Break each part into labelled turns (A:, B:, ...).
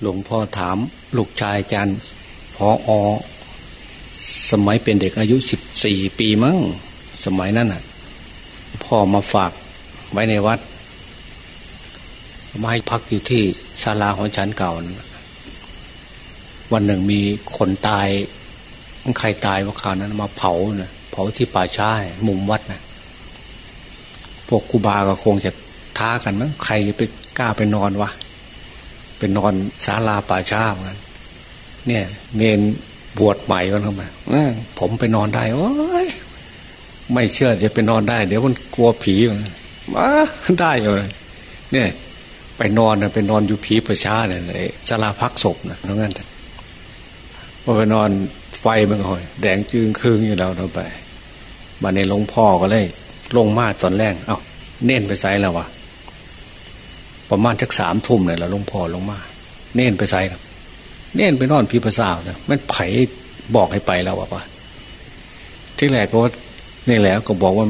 A: หลวงพ่อถามลูกชายอาจารย์พออสมัยเป็นเด็กอายุสิบสี่ปีมั้งสมัยนั้นอะ พ่อมาฝากไว้ในวัดมาให้พักอยู่ที่ศาลาของฉันเก่า วันหนึ่งมีคนตายใครตายว่าคราวนั้น มาเผาเนะเผาที่ป่าช้ามุมวัดนะพวกกูบาก็คงจะท้ากันมั้งใครไปกล้าไปนอนวะ ไปนอนศาลาป่าช้าเหมือนกันเนี่ย เนนบวชใหม่กันเข้ามาผมไปนอนได้โอ้ยไม่เชื่อจะไปนอนได้ เดี๋ยวมันกลัวผีมาได้เลยเนี่ย ไปนอนนะไปนอนอยู่ผีประชาเนี่ยศาลาพักศพนะนั่นพอไปนอนไฟมันหอย แดงจึงคืงอยู่แล้วเราไปมาในหลวงพ่อก็เลย ลงมาตอนแรกเอา้าเน้นไปใส่แล้ววะ ประมาณสักสามทุ่มเนี่ยแล้วหลวงพ่อลงมา เน้นไปใส่เน้นไปนอนพี่ภาษาเนี่ยมันไผบอกให้ไปแล้ววะที่แรกก็นี่แล้วก็บอกว่า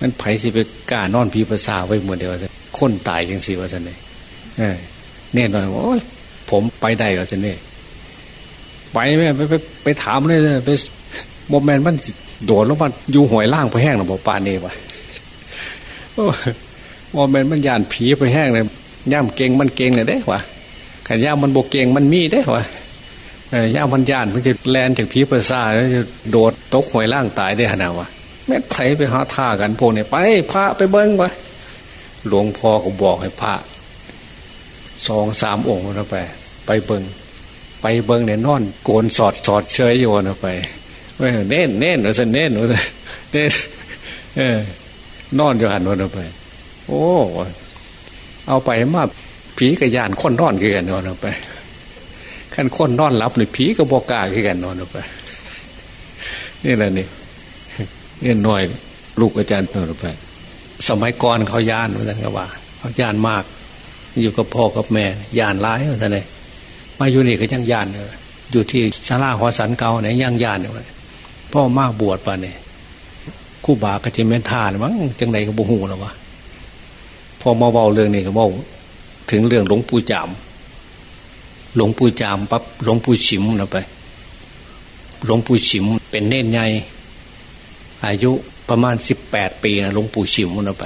A: มันไผสิไปกล้านอนพี่ภาษาไว้เหมือนเดียวกันคนตายยังสิว่าสันเนี่ยเน้นหน่อยโอ้ยผมไปได้ก็จะเนี่ยไปไหมไปไปไปถามเลยไปโมเมนมันโดดล้วมันอยู่หวยล่างไปแห้งหรอเปล่าปานนี่ยวะโมเมนมันยานผีไปแห้งเลย ย่ำเก่งมันเก่งเลยเด้วะขันย่ามันบกเก่งมันมีได้วะย่ามันยานมันจะแลนจากผีประสาแล้วจะโดดตกหวยล่างตายได้ขนาดวะแม่ไถไปหาท่ากันพวกเนี้ไปพระไปเบิ้งวะหลวงพ่อก็บอกให้พระสองสามองค์เราไป ไปเบิ้งไปเบิ้งเนี่ยนอนโกนสอดสอดเชยโยนไปเน้นเน้นเราจะเน้นเราจะเน้นเออนอนอยู่หันวันไป โอ้ เอาไปมาผีกับยานค้นนอนกันนอนไปขั้นค้นนอนรับเลยผีกับบอกากันนอนไป นี่แหละนี่นี่หน่อยลูกอาจารย์นอนไป สมัยก่อนเขายานว่าท่านก็ว่าเขายานมาก อยู่กับพ่อกับแม่ยานร้ายว่าท่านเลยมาอยู่นี่ก็ยังยานเลยอยู่ที่ชาลาหอสันเก่าเนี่ยยังยานเลยพ่อมากบวชป่ะเนี่ยคู่บากระจิเมนทานมั้งจังไหนก็บูหูแล้ววะ พอมาเบาเรื่องนี้ก็บอกถึงเรื่องหลวงปู่จาม หลวงปู่จามปั๊บหลวงปู่ฉิมเราไป หลวงปู่ฉิมเป็นเน่นใหญ่อายุประมาณสิบแปดปีนะหลวงปู่ฉิมเราไป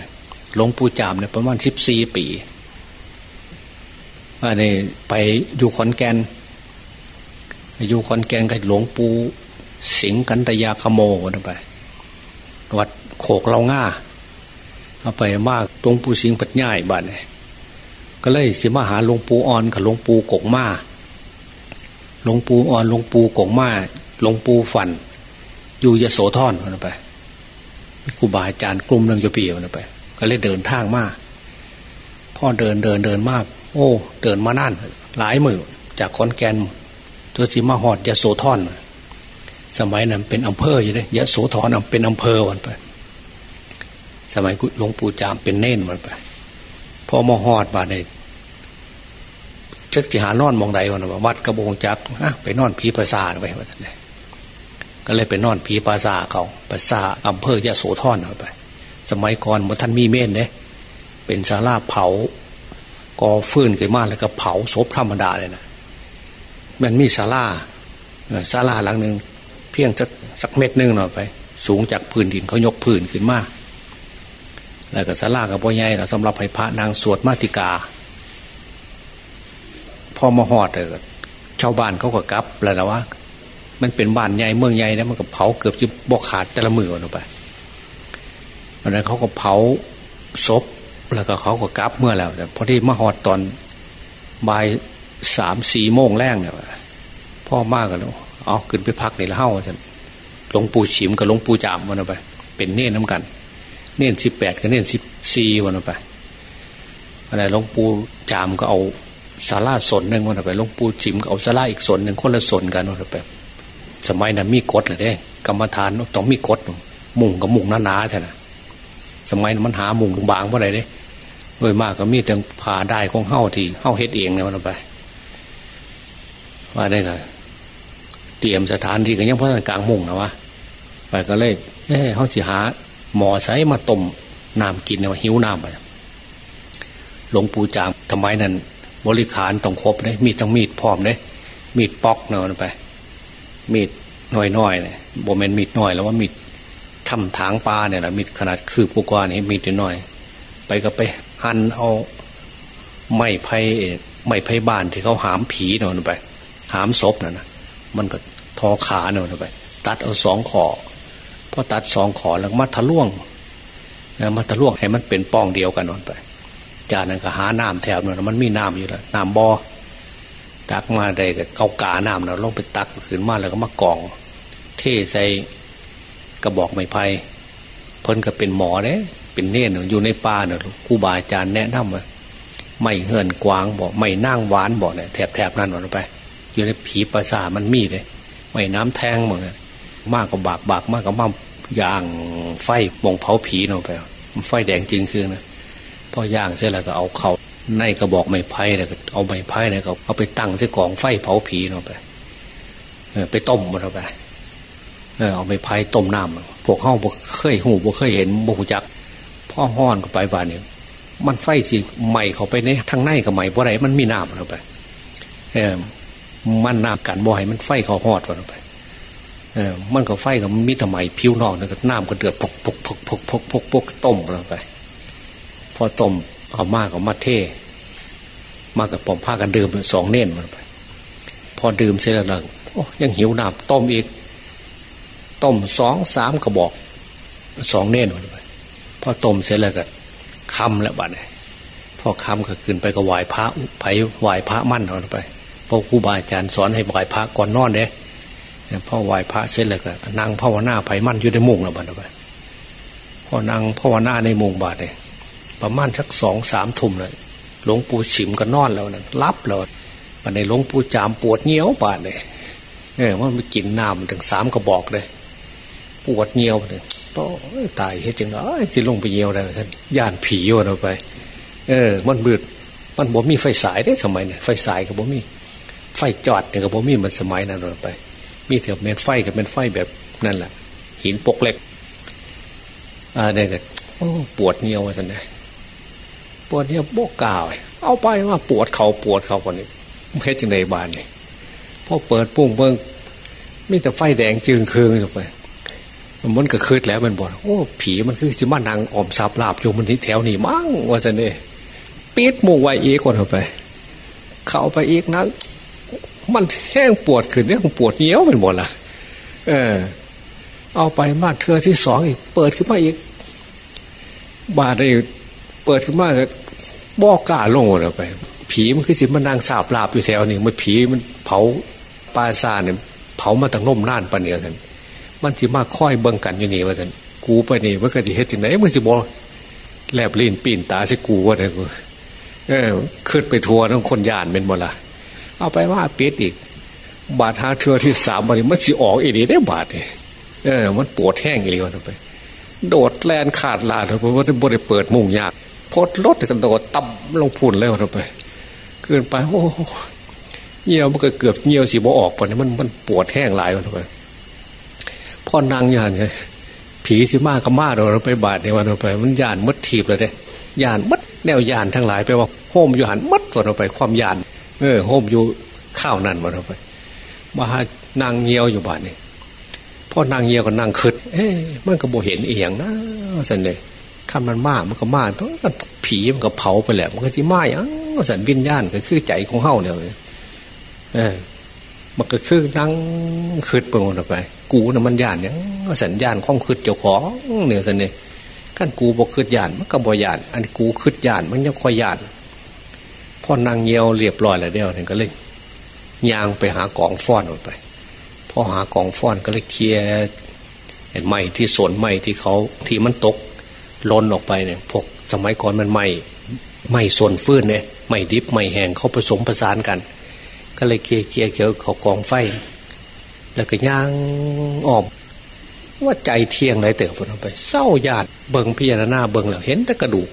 A: หลวงปู่จามเนี่ยประมาณสิบสี่ปีอันนี้ไปอยู่ขอนแก่นอยู่ขอนแก่นกับหลวงปู่สิงกันตยาขโมเราไป วัดโขกเราง่า เอาไปมากหลวงปู่สิงปัดง่ายบ้านเนี่ยก็เลยสิมาหาหลวงปู่อ่อนกับหลวงปู่กกมาหลวงปู่อ่อนหลวงปู่กกมาหลวงปู่ฟัน อยู่ยโสธรคนไปครูบาอาจารย์กลุ่มหนึ่งจะปีคนไป ก็เลยเดินทางมาพ่อเดินเดินเดินมาก โอ้ เดินมานั่นหลายมือจากขอนแก่นตัวสีมาหอดยโสธรสมัยนั้นเป็นอำเภออยู่เลยยโสธรเป็นอำเภอวันไป สมัยหลวงปู่จามเป็นเน่นวันไปพอมาหอดบาดเลยเช็คที่หานอนมองใดวันวัดกระบงจักอะไปนอนผีภาษาไปว่าท่านเลยก็เลยไปนอนผีภาษาเขาภาษาอำเภอยะโสธรไป สมัยก่อนเมื่อท่านมีเม่นเนี่ยเป็นศาลาเผากอฟื้นขึ้นมาแล้วก็เผาศพธรรมดาเลยนะมันมีศาลาศาลาหลังหนึ่งเพียงสักสักเม็ดนึงหน่อยไป สูงจากพื้นดินเขายกพื้นขึ้นมา แล้วก็สลากับพ่อใหญ่เราสำหรับให้พระนางสวดมาติกา พอมาหอดเลยชาวบ้านเขาก็กลับแล้วนะว่า มันเป็นบ้านใหญ่เมืองใหญ่นะมันก็เผาเกือบจะบกขาดแต่ละมือลงไปวันนั้นเขาก็เผาศพแล้วก็เขาก็กลับเมื่อแล้วแต่พอที่มาหอดตอนบ่ายสามสี่โมงแรกเนี่ยพ่อมากกันแล้วเอาขึ้นไปพักในละเฮ้าจันหลวงปู่ฉิมกับหลวงปู่จามวันไป เป็นเน่นน้ากัน เน่นสิบแปดกับเน่นสิบสี่วันไปอะไรหลวงปู่จามก็เอาสาราสนหนึ่งวันไปหลวงปู่ฉิมก็เอาสาราอีกสนหนึ่งคนละสนกันวันไปสมัยนั้นมีกฎเลยเด้ กรรมฐานต้องมีกฎมุ่งกับมุ่งหนาๆใช่ไหมสมัยนั้นมันหามุ่งบางเมื่อไรเด้โดยมากก็มีแต่ผ่าได้ของเฮ้าที่เฮ้าเฮ็ดเองเนี่ยวันไปว่าได้ไงเตรียมสถานที่กันยังพระกลางมุ่งนะวะไปก็เลยเฮ้เขาสิหา หมอใช้มาต้มน้ำกินเนี่ยหิวน้ำไปหลวงปู่จามทำไมนั้นบริขารต้องครบเลยมีทั้งมีดพร้อมเลยมีดปอกเนาะไป มีดน้อยๆเนี่ยโบเมนมีดน้อยแล้วว่ามีดทำถางปลาเนี่ยแหละมีดขนาดคืบกว่านี่มีดน้อย ไปก็ไปหั่นเอาไม้ไผ่ไม้ไผ่บ้านที่เขาหามผีเนาะไป หามศพน่ะนะมันก็ทอขาเนาะไป ตัดเอาสองขอ พอตัดสองขอแล้วมัดทะล่วงมัดทะล่วงให้มันเป็นป้องเดียวกันนอนไป จากนั้นก็หาน้ำแถวนั้นมันมีน้ำอยู่แล้วน้ำบอ่อตักมาได้ก็เอากาน้ำเราลงไปตักขึ้นมาแล้วก็มากอง เทใส่กระบอกไม้ไผ่เพิ่นก็เป็นหมอเน่เป็นเน่นอยู่ในป่าเนี่ยครูบาอาจารย์แนะนำว่าไม่เหือนกวางบอกไม่นั่งหวานบอกเนี่ยแถบแถบนั่นหมดไป อยู่ในผีประสามันมีเลยไม่น้ำแทงหมดเลย มากกว่าบากบากมากกว่ามั่อย่างไฟมงเผาผีลงไปไฟแดงจริงคือนะพอย่างเสร็จแล้วก็เอาเขาในกระบอกไม้ไผ่แล้วก็เอาไม้ไผ่เนี่ยก็เอาไปตั้งใส่กองไฟเผาผีลงไปไปต้มมันลงไปเอาไม้ไผ่ต้มน้ำพวกเข้าบกเคยหูบกเคยเห็นบกจักพ่อห้อนก็ไปบ้านเนี่ยมันไฟสิใหม่เขาไปในทางในกับใหม่เพราะไรมันมีน้ำลงไป เออมันน้ำกันบ่อยมันไฟเขาหอดลงไป เออมันก็ไฟกับมีทำไมผิวนอกนะก็น้ำก็เดือดพกพกพกพกพกพกพกต้มลงไป พอต้มเอามากกับมาเทมากับปอมผ้ากันดื่มสองเน่นมันไป พอดื่มเสร็จแล้วโอ้ยังหิวน้ำต้มอีก ต้มสองสามกระบอกสองเน่นมันไปพอต้มเสร็จแล้วก็คำแล้วบัดเนี่ยพอคำก็ขึ้นไปก็ไหว้พระไปไหว้พระมั่นเอาไปพอครูบาอาจารย์สอนให้ไหว้พระก่อนนอนเด้ พ่อไหว้พระเสร็จแล้วก็นั่งภาวนาไผ่มั่นอยู่ในมุงแล้วบัดไปพอนั่งภาวนาในมุงบาดเนี่ยประมาณสักสองสามทุ่มเลยหลวงปู่ฉิมก็นอนแล้วนั่นรับแล้วปันในหลวงปู่จามปวดเงี้ยวบาดเลยเออมันไปกินน้ำถึงสามกระบอกเลยปวดเงี้ยวเลยต้องตายเฮ็ดจังเนาะสิลงไปเงี้ยวได้ท่านย่านผีโยนเอาไป เออ มันบืดมันบ่มีไฟสายได้สมัยเนี่ยไฟสายกับบ่มีไฟจอดเนี่ยกับบ่มีมันสมัยนั้นเราไป มีเถอะเม็นไฟกับเป็นไฟแบบนั่นแหละหินปกเล็กอ่าเนี่ยก็โอ้ปวดเนียวท่านเนี่ยปวดเนียวโบกกาวเอาไปว่าปวดเขาปวดเขาคนนี้เพชรจังในบานนี่พอเปิดปุ้งเบิ้งมีแต่ไฟแดงจึงเคืองลงไปมันก็คืดแล้วมันบอกโอ้ผีมันคือจิมานางอมซับลาบอยู่มันที่แถวนี้มั้งว่าจะเนี่ยปิดมุงไว้อีกคนเข้าไป เข้าไปอีกนั้น มันแห้งปวดขึ้นเรื่องปวดเงี้ยวเป็นหมดละเออ เอาไปมาเธอที่สองอีก เปิดขึ้นมาอีก บาดเลยเปิดขึ้นมาก็บอกกล้าลงเลยไป ผีมันคือสิมันนางสาบลาบอยู่แถวนี้มันผีมันเผาปลาซาเนี่ยเผามาตั้งน่มน่านปะเนี่ยท่านมันสิมาค่อยเบิ่งกันอยู่นี่ว่าท่านกูไปนี่ว่าก็จะเฮ็ดยังไงมึงจะบอกแลบลิ้นปีนตาใช่กูว่าเนี่ยกูเออขึ้นไปทัวร์ทั้งคนยานเป็นหมดละ เอาไปว่าปิดอีก บาดหาเทือที่สามวันมันสิออกอีกได้บาดเนี่ยเออ มันปวดแห้งอีกแล้วไป โดดแลนขาดลาดเพราะว่าบริเปิดมุงยากพดรถกันโดดตับลงพุ่นแล้วไปเกินไปโอ้เงี้ยวมันก็เกือบเงี้ยวสีบอออกไปนี่มันมันปวดแห้งหลายวันไปพ่อนางยานไงผีสิมากก็มาเราไปบาดในวันไป มันยานมัดถีบเลยเด้ยานมัดแนวยานทั้งหลายไปว่าโฮมอยู่หันมัดวันไปความยาน เออโฮมอยู่ข้าวนั่นมาเราไปมาหานางเงียวอยู่บ้านนี่พ่อนางเงียวก็นางคืดเอ้มันก็บ่เห็นเอียงนะสันเลยคำมันมามันก็มาต้องผีมันก็เผาไปแหละมันก็จะมาอย่างสันวิญญาณก็คือใจของเฮาเนี่ยเออมันก็คือนั่งคืดไปหมดไป กูน่ะมันญาณเนี่ยสัญญาณของคืดเจ้าของเนี่ยสันเนี่ยขั้นกูบอกคืดญาณมันก็บ่ญาณอันกูคืดญาณมันยังคอยญาณ อนางเยียวเรียบร้อยแล้วเดียวเนี่ยก็เลยยางไปหากองฟ้อนออกไปพอหากองฟ้อนก็เลยเคลียเห็นไม้ที่สวนไม้ที่เขาที่มันตกล้นออกไปเนี่ยพวกสมัยก่อนมันไม้ไม้ส่วนฟื้นเนี่ยไม้ดิบไม้แห้งเขาผสมผสานกัน ก็เลยเคลียเคลียเกี่ยวเขากองไฟ แล้วก็ย่างออกว่าใจเที่ยงไรเต๋อฝนไป เศร้าญาติเบิงพิจารณาเบิงแล้วเห็นแต่กระดูก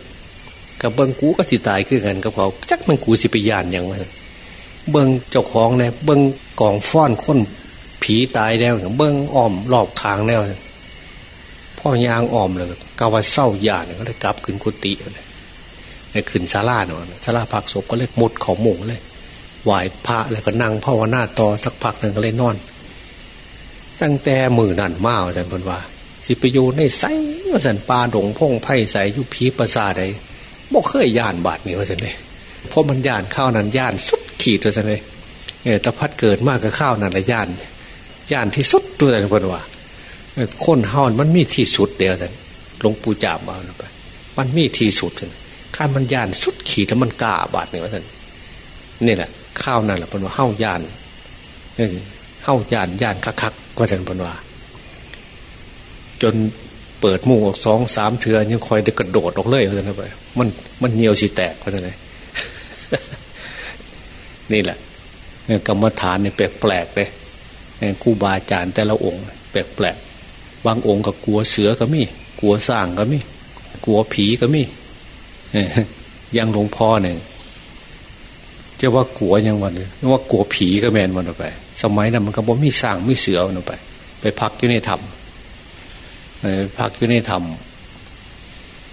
A: กับเบิงกูก็สิตายคือกันกับเขาจักมันกูสิไปยานอย่างไรเบิงเจ้าของเนี่ยเบิงกองฟ้อนคนผีตายแล้วเบิงอ้อมรอบคางแล้วพ่อยางอ้อมเลยกาวาเศร้ายานก็เลยกลับขึ้นกุฏิเลยไอ้ขึ้นศาลาเนาะศาลาพักศพก็เลยมดเขาหมู่เลยไหวพระแล้วก็นั่งภาวนาต่อสักพักหนึ่งก็เลยนอน ตั้งแต่มือนั่นมาอาจารย์พนว่าสิไปอยู่ในไสว่าสันปลาดงพงไพ่ใสยุพีประสาใด บอกเคยย่านบาดนี่ว่าสันเลยเพราะมันย่านข้าวนั้นย่านสุดขีดว่าสันเลยเออตะพัดเกิดมากกับข้าวนั่นละย่านย่านที่สุดตัวสันพนว่าคนเฮามันมีที่สุดเดียวสันหลวงปู่จามเอาไปมันมีที่สุดสันข้ามันย่านสุดขีดแล้วมันกล้าบาดนี่ว่าสันนี่แหละข้าวนั่นแหละเป็นว่าเฮ้าย่านเฮ้าย่านย่านคักคักก็จะเป็นว่า จนเปิดมู่สองสามเถื่อยังคอยได้กระโดดออกเลยเขาจะไปมันมันเหนียวสีแตกเขาจะไหนนี่แหละกรรมฐานเนี่ยแปลกๆเลยคู่บาอาจารย์แต่ละองค์ แปลกๆบางองค์ก็กลัวเสือก็มีกลัวสร้างก็มีกลัวผีก็มียังหลวงพ่อเนี่ยจะว่ากลัวยังวันว่ากลัวผีก็แมนวันออกไป สมัยนั้นมันก็บ่มีสร้างมีเสือวันออกไป ไปพักอยู่ในถ้ำไปพักอยู่ในถ้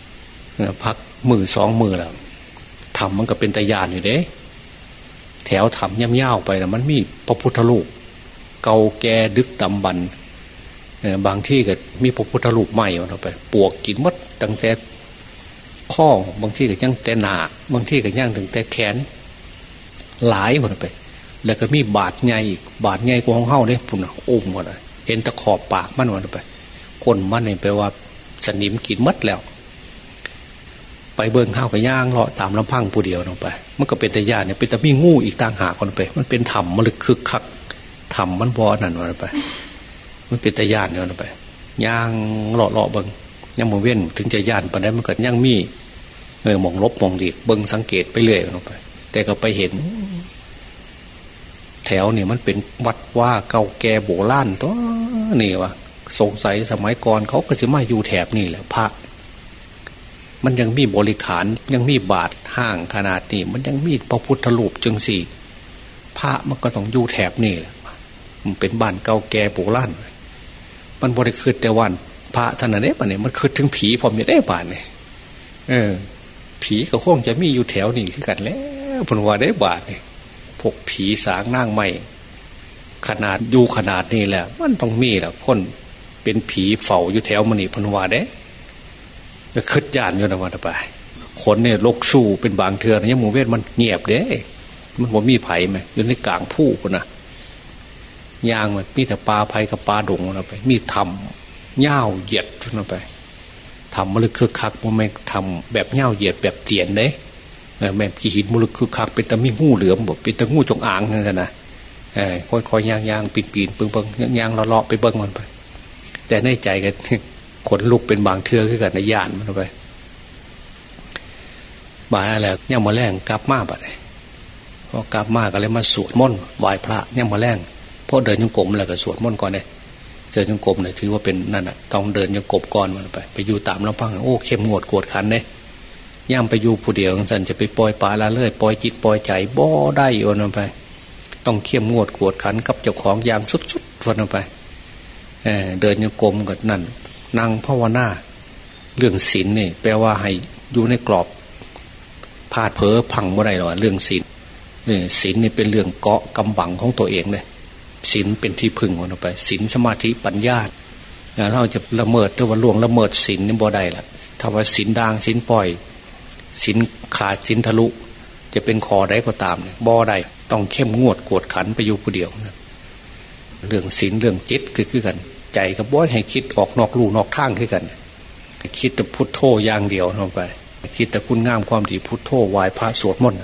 A: ำพัก มือสองมือแล้วถ้ำมันก็เป็นตะยานอยู่เด้ แถวถ้ำย่ำย่าวไปนะมันมีพระพุทธรูปเก่าแก่ดึกดำบรรบางที่ก็มีพระพุทธรูปใหม่วันออกไปปวกกินมดตั้งแต่ข้อบางที่ก็ยังแต่หนาบางที่ก็ย่างถึงแต่แขน หลายหมดไป แล้วก็มีบาดใหญ่อีกบาดใหญ่กว่าของเฮ้าเนี่ยพุ่นโอ้มหมดเลยเห็นตะขอบปากมันหมดไป คนมันเนี่ยแปลว่าสนิมกินมัดแล้ว ไปเบิ้งข้าวกับย่างเลาะตามลำพังผู้เดียวลงไป มันก็เป็นแตะยาติเนี่ยเป็นแตะมีงูอีกต่างหากคนไป มันเป็นถ้ำมันลึกคึกคักถ้ำมันบอนั่นวันไป มันเป็นแตะยานเนี่ยวันไปย่างเลาะเลาะเบิ้งย่างมงเว้นถึงจะย่านปานนั้นมันเกิดย่างมีเออมองลบมองดีเบิ้งสังเกตไปเรื่อยลงไป แต่ก็ไปเห็น แถวเนี่ยมันเป็นวัดว่าเก่าแก่โบราณตัวนี่วะสงสัยสมัยก่อนเขาก็จะมาอยู่แถบนี่แหละพระ มันยังมีบริขารยังมีบาทห้างขนาดนี้ มันยังมีพระพุทธรูปจังสี่พระมันก็ต้องอยู่แถบนี่แหละมันเป็นบ้านเก่าแก่โบราณมันบริคืดแต่วัน พระท่านนี้ปะเนี่ยมันคืดถึงผีผมจะได้บานเนี่ยเออ ผีก็คงจะมีอยู่แถวนี้คือกันแล้วพนว่าได้บาทเนี่ยพวกผีสางนั่งไม่ขนาดอยู่ขนาดนี้แหละ มันต้องมีแหละคนเป็นผีเฝ้าอยู่แถวมันนี่พนวาเด้ คืดยานอยู่นะวันไปคนเนี่ยลกสู้เป็นบางเทือนยังมูเวทมันเงียบเด้มันบ่มีไผ่ไหมอยู่ในกลางผู้คนนะยางมันมีแต่ปลาไผ่กับปลาดงนะไป มีทำเง่าเหยียดนะไปทำมันเลยคือคักมันไม่ทำแบบเง่าเหยียดแบบเตียนเด้แม่กีหินมุลคือคักเป็นตะมีงูเหลือมบอกเป็นตะงูจงอางนั่นนะค่อยๆย่างยางปีนปีนปึงปึงย่างเลาะไปเบิ้งมันไป แต่ในใจกัน ขนลุกเป็นบางเทือขึ้นกันในยานมันไปบ่ายอะไรย่างมาแรงกลับมาปะเลยพอกลับมาก็เลยมาสวดมนต์ไหว้พระย่างมาแรงพอเดินยังกลมแล้วก็สวดมนต์ก่อนเลยเดินยังกลมเนี่ยถือว่าเป็นนั่นอะต้องเดินยังกบก่อนมันไป ไปอยู่ตามลำพังโอ้เข้มงวดกวดขันเนี่ยย่ำไปอยู่ผู้เดียวสันจะไปปล่อยปลาละเลื่อยปล่อยจิตปล่อยใจบ่ได้โยนไป ต้องเข้มงวดกวดขันกับเจ้าของยามสุดๆวนไปเเดินโยกรมกับนั่น นั่งภาวนา เรื่องศีลนี่แปลว่าให้อยู่ในกรอบพาดเผลอพังเมื่อไรหรอเรื่องศีลศีลนี่เป็นเรื่องเกาะกำบังของตัวเองเลยศีลเป็นที่พึ่งวนไปศีลสมาธิปัญญาเราจะละเมิดหรือว่าล่วงละเมิดศีลนี่บ่ได้ละถ้าว่าศีลด่างศีลปล่อยสินขาดสินทะลุ จะเป็นคอใดก็ตามบ่อใดต้องเข้มงวดกวดขันไปอยู่ผู้เดียว เรื่องศีลเรื่องจิตคือคือกัน ใจกับบ่อยให้คิดออกนอกลูนอกทางคือกัน คิดแต่พุทโธอย่างเดียวลงไป คิดแต่คุณงามความดีพุทโธไหวพระสวดมนต์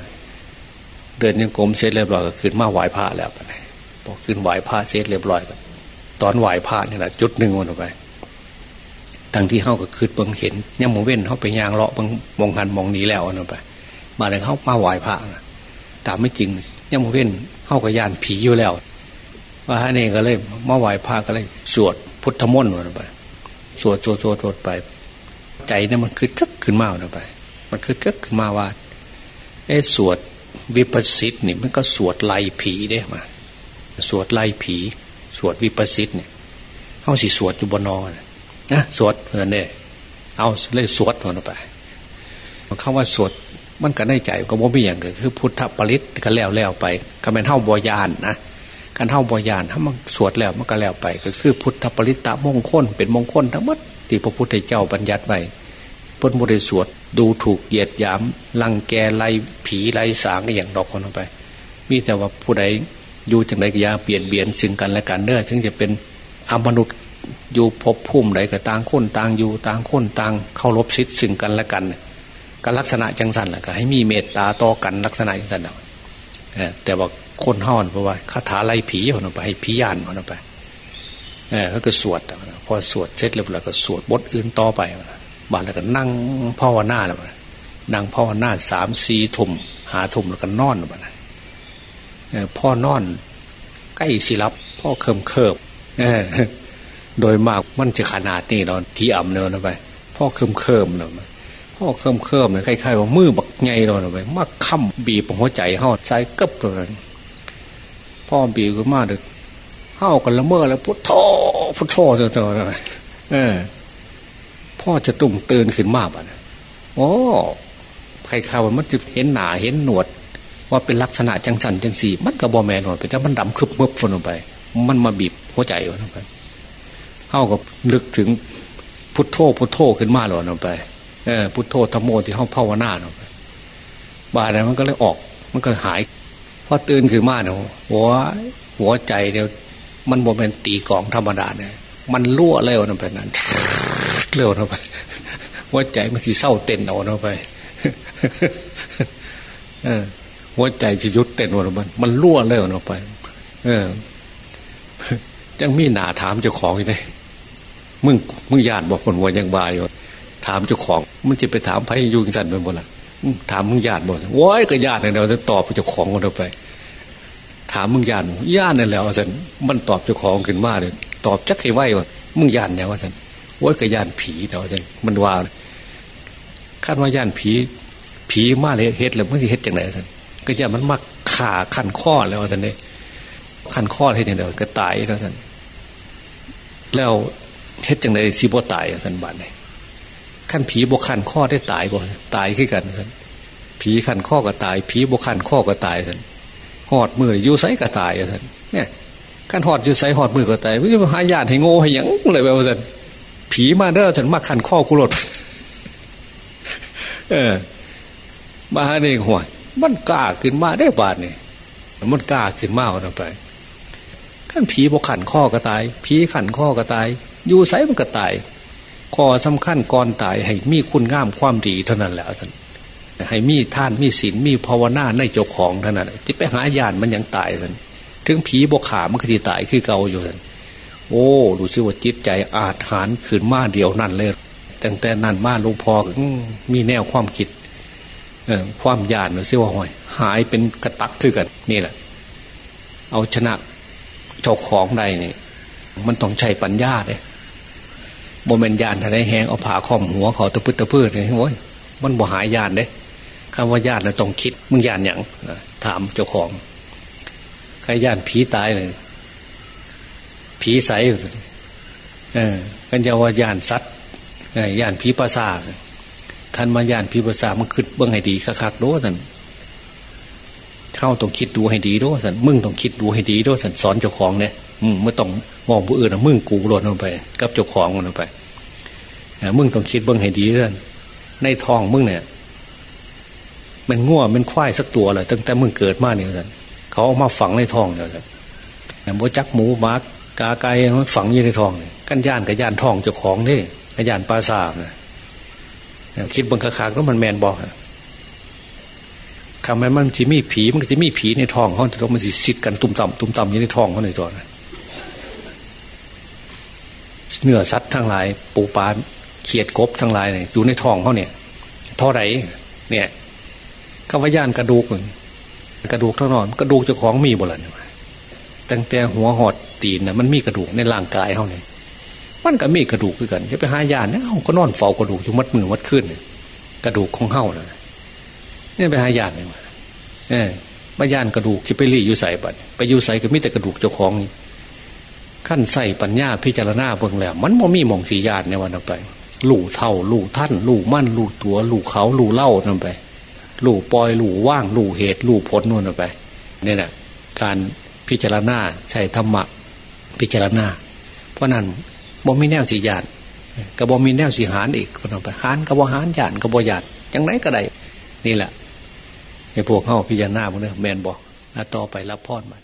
A: เดินยังกรมเสร็จเรียบร้อยก็ขึ้นมาไหวพระแล้วพอขึ้นไหวพระเสร็จเรียบร้อยตอนไหวพระนี่แหละจุดหนึ่งวันออกไปทั้งที่เขาก็คืดเบิ่งเห็นยังมองเว้นเขาไปยางเลาะบางมองหันมองหนีแล้วนะไป มาเลยเขามาไหวพระนะตามไม่จริงยังมองเว้นเขาก็ยานผีอยู่แล้ว ว่าฮะนี่ก็เลยมาไหวพระก็เลยสวดพุทธมนต์นไป สวดสวดสวดสวดไป ใจเนี่ยมันคืดกึกขึ้นมานไป มันคืดกึกขึ้นมาว่าไอ้สวดวิปัสสิตนี่มันก็สวดไล่ผีได้มา สวดไล่ผี สวดวิปัสสิตเนี่ยเขาสิสวดอยู่บนนอนนะสวดเพื่อนเนี่ยเอาเลยสวดมันไปคำว่าสวดมันก็ได้ใจก็บ่มีอย่างก็คือ พุทธปริตก็แล้วแล้วไป ก็เป็นเท่าบอยานนะ การเท่าบอยานถ้ามันสวดแล้วมันก็แล้วไป ก็คือพุทธปริตะมงคลเป็นมงคลทั้งหมดที่พระพุทธเจ้าบัญญัติไว้พุทธบริสวดดูถูกเหยียดหยามลังแกไล่ผีไล่สางอย่างดอกคนไป มีแต่ว่าผู้ใดอยู่จังไรก็ยาเปลี่ยนเบียนซึ่งกันและกันเด้อถึงจะเป็นอมนุษย์อยู่พบพุ่มใดก็ต่างคนต่างอยู่ต่างคนต่างเข้ารบซิดซึ่งกันและกันก็ลักษณะจังสันแหละก็ให้มีเมตตาต่อกันลักษณะจังสันแต่ว่า คนห่อนเพราะว่าคาถาไล่ผีคนไปให้ผียานคนไปเออก็สวดพอสวดเสร็จเรียบร้อยก็สวดบทอื่นต่อไปบานแล้วก็นั่งภาวนาแล้วนั่งภาวนาสามสี่ทุ่มหาทุ่มแล้วก็นอนแบบนั้นพ่อนอนใกล้สิรับพ่อเคิมเคิบโดยมากมันจะขนาดนี้เนาะผีอ่ำเนาะไปพ่อเคิมเคิมเนาะพ่อเคิมเคิมเนี่ยคล้ายๆว่ามือบักไงเนาะไปมาค้ำบีบหัวใจห่อใจกึบเลย พ่อบีบก็มาเด็กเข้ากันละเมอแล้วพุทโธพุทโธเจอๆเลยเออพ่อจะตุ่มตื่นขึ้นมาบ่ะโอ้ใครข่าวมันจะเห็นหนาเห็นหนวด ว่าเป็นลักษณะจังสันจังสีมันกับบอแมนหนวดไปแต่มันดำคึบมึบฝนลงไป มันมาบีบหัวใจลงไปเข้ากับลึกถึงพุทโธพุทโธขึ้นมาหลอนไปเออพุทโธธรรมโมที่เขาภาวนาลงไปบาดนั้นมันก็เลยออก มันก็หาย อตื่นขึ้นมาเนี่ยหัวหัวใจเดียวมันบอเป็นตีกองธรรมดาเนี่ยมันรั่วเร็วนั่นไปนั้นเร็วเข้าไปหัวใจมันที่เศร้าเต้นเอาเข้าไปหัวใจจะยุดเต้นวันมันมันรั่วเร็วเข้าไป เออจังมีหนาถามเจ้าของเลยมึงมึงญาติบอกคนหัวยังบายอยู่ถามเจ้าของ มันจะไปถามไพ่ยุงสันไปหมดละ ถามมึงญาติบอกว้ายก็ญาติเนี่ยเราจะตอบเจ้าของคนไป ถามมึงญาติญาตินี่แหละสันมันตอบเจ้าของขึ้นมาเลยตอบจักให้ไหวว่ามึงญาติเนี่ยว่าสันว่าก็ย่านผีเนาะจังมันว่าคาดว่าย่านผี ผีมาเลยเฮ็ดแล้วมันจะเฮ็ดจังไหนสันก็ย่านมันมักขาขันข้อแล้วสันเนี่ยขันข้อให้เดียวก็ตายแล้วสันแล้วเฮ็ดจังไหนสิบ่ตายสันบาดเนี่ย ขั้นผีบกขันข้อได้ตายบ่ตายขึ้นกันสันผีขันข้อก็ตาย ผีบกขันข้อก็ตายสันหอดมืออยู่ไซก็ตายสันเนี่ยขั้นหอดอยู่ไซหอดมือก็ตายไม่ใช่หายาดให้โง่ให้ยังเลยแบบสันผีมาเด้อฉันมาขันข้อกุหลดเออมาเนี่ยหัวมันกล้าขึ้นมาได้บาทเนี่ยมันกล้าขึ้นมาเอาไปขั้นผีบอกขันข้อก็ตาย ผีขันข้อก็ตาย อยู่ไซมันก็ตาย ข้อสำคัญก่อนตายให้มีคุณงามความดีเท่านั้นแหละท่านให้มีท่านมีศีลมีภาวนาในเจ้าของเท่านั้นจะไปหาญาณมันยังตายท่านถึงผีบกขามันก็จะตายคือเก่าอยู่ท่านโอ้ดูซิว่าจิตใจอาจหารขืนมาเดียวนั่นเลยตั้งแต่นั่นมาลุงพอมีแนวความคิดเออความยานดูซิว่าหอย หายเป็นกระตักคือกัน นี่แหละ เอาชนะเจ้าของใดนี่มันต้องใช้ปัญญาเลย โมเมนยานทนายแหงเอาผ่าข้อมหัวเขาตะพื้ตะพื้เนี่ยโอ้ยมันบ่หายยานเด้คำว่าญาติเราต้องคิดมึงญาติอย่างถามเจ้าของใครญาติผีตายเลยผีใสเออกันยาวายานสัตว์ยานผีประสาทท่านมายานผีประสาทมันขึ้นเบื้องให้ดีคักๆด้วยท่านเข้าต้องคิดดูให้ดีด้วยท่านมึงต้องคิดดูให้ดีด้วยท่านสอนเจ้าของเนี่ย มึงไม่ต้องมองผู้อื่นนะมึงกูหล่นลงไป กับเจ้าของลงไปมึงต้องคิดเบื้องให้ดีท่านในทองมึงเนี่ย มันง่วมันควายสักตัวเลยตั้งแต่มึงเกิดมาเนี่ยท่านเขาเอามาฝังในทองเนี่ยท่านโมจักหมูมาร์กกาไก่มันฝังอยู่ในทองกันย่านกับย่านทองเจ้าของนี่กับย่านปลาซาบนะคิดบังคับก็มันแมนบอกคำไหมมันจะมีผีมันจะมีผีในทองเขาจะต้องมันสิสิทกันตุ่มต่ำตุ่มต่ำอยู่ในทองเขาในตัวนะ เนื้อสัตว์ทั้งหลาย ปูปลาเขียดกบทั้งหลายเนี่ยอยู่ในทองเขาเนี่ยท่อไหนเนี่ยคำว่าย่านกระดูกกระดูกเท่านอนกระดูกเจ้าของมีบ่เลยตั้งแต่หัวหอดตีนนะมันมีกระดูกในร่างกายเขาเนี่ยมันก็มีกระดูกด้วยกันจะไปหายานเนี่ยเขาก็นอนเฝ้ากระดูกอยู่มัดมือมัดขึ้นกระดูกของเฮาเลยเนี่ยไปหายานเนี่ยเออมายานกระดูกที่ไปรีอยู่ใส่บัดไปอยู่ใส่ก็มีแต่กระดูกเจ้าของ ขั้นใส่ปัญญาพิจารณาเบิ่งแล้ว มันม่มีมองสีญาติในวันนั้นไปลู่เท่าลู่ท่านลู่มั่นลู่ตัวลู่เขาลู่เล่านั่นไปลู่ปล่อยลู่ว่างลู่เหตุลู่ผลนู่นไปนี่ยนะการพิจารณาใช้ธรรมะพิจารณา เพราะนั้นบ่มีแนวสีหยาดกับบ่มีแนวสีหานอีกคนเอาไปหานกับบ่หานหยาดกับบ่หยาดยังไงก็ได้นี่แหละให้พวกเข้าพิจารณาพวกนี้แมนบอกแล้วต่อไปรับพรมา